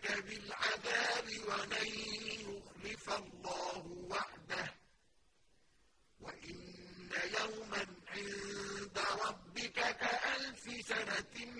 رَبَّكَ بِالْعَذَابِ ومن يُخْلِفَ اللَّهُ وَعْدَهُ ۖ وَإِنَّ يَوْمًا عِندَ رَبِّكَ كَأَلْفِ سَنَةٍ